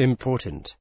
Important.